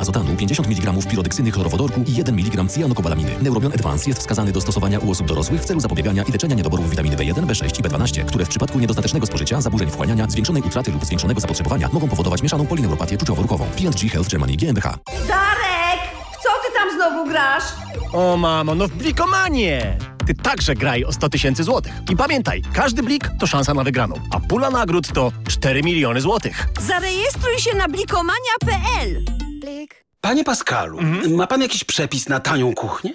azotanu, 50 mg pirodeksyny chlorowodorku i 1 mg cyjanokobalaminy. Neurobion Advance jest wskazany do stosowania u osób dorosłych w celu zapobiegania i leczenia niedoborów witaminy B1, B6 i B12, które w przypadku niedostatecznego spożycia, zaburzeń wchłaniania, zwiększonej utraty lub zwiększonego zapotrzebowania mogą powodować mieszaną polineuropatię czuciowo-ruchową. P&G Health Germany GmbH. Darek! Co ty tam znowu grasz? O mamo, no w blikomanie! Ty także graj o 100 tysięcy złotych. I pamiętaj, każdy blik to szansa na wygraną, a pula nagród to 4 miliony złotych. Zarejestruj się na blikomania.pl Panie Pascalu, ma pan jakiś przepis na tanią kuchnię?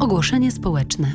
Ogłoszenie społeczne.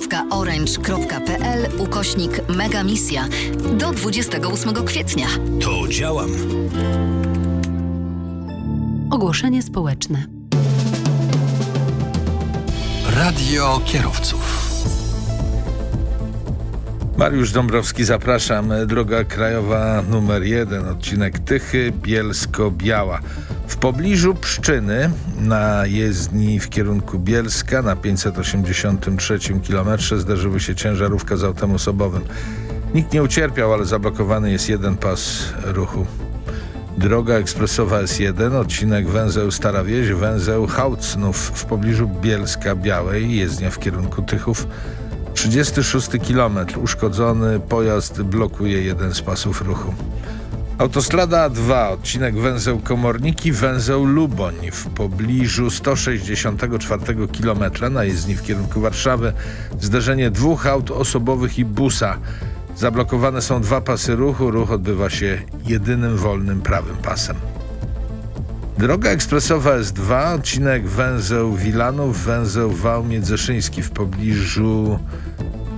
www.fundacja.orange.pl ukośnik Mega Misja do 28 kwietnia. To działam. Ogłoszenie społeczne. Radio kierowców. Mariusz Dąbrowski, zapraszam. Droga krajowa numer 1, odcinek Tychy, Bielsko-Biała. W pobliżu Pszczyny na jezdni w kierunku Bielska na 583 km zdarzyły się ciężarówka z autem osobowym. Nikt nie ucierpiał, ale zablokowany jest jeden pas ruchu. Droga ekspresowa S1, odcinek węzeł Stara Wieś, węzeł Hałcnów w pobliżu Bielska Białej, jezdnia w kierunku Tychów. 36 km. Uszkodzony pojazd blokuje jeden z pasów ruchu. Autostrada A2, odcinek węzeł Komorniki, węzeł Luboń w pobliżu 164 km na jezdni w kierunku Warszawy. Zderzenie dwóch aut osobowych i busa. Zablokowane są dwa pasy ruchu. Ruch odbywa się jedynym wolnym prawym pasem. Droga ekspresowa S2, odcinek węzeł Wilanów, węzeł Wał Międzyszyński w pobliżu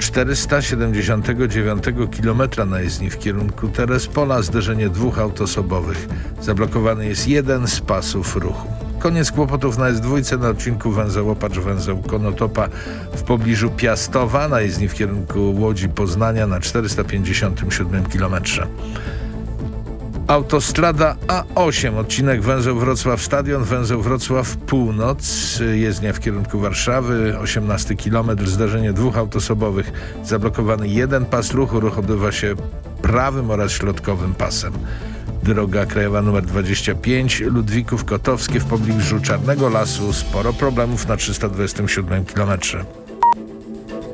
479 km na jezdni w kierunku Terespola, zderzenie dwóch aut osobowych. Zablokowany jest jeden z pasów ruchu. Koniec kłopotów na S2 na odcinku węzeł Opacz, węzeł Konotopa w pobliżu Piastowa na jezdni w kierunku Łodzi Poznania na 457 km. Autostrada A8, odcinek węzeł Wrocław Stadion, węzeł Wrocław Północ, jezdnia w kierunku Warszawy, 18 km, zdarzenie dwóch autosobowych, zablokowany jeden pas ruchu, ruch odbywa się prawym oraz środkowym pasem. Droga krajowa nr 25, Ludwików Kotowskie w pobliżu Czarnego Lasu, sporo problemów na 327 km.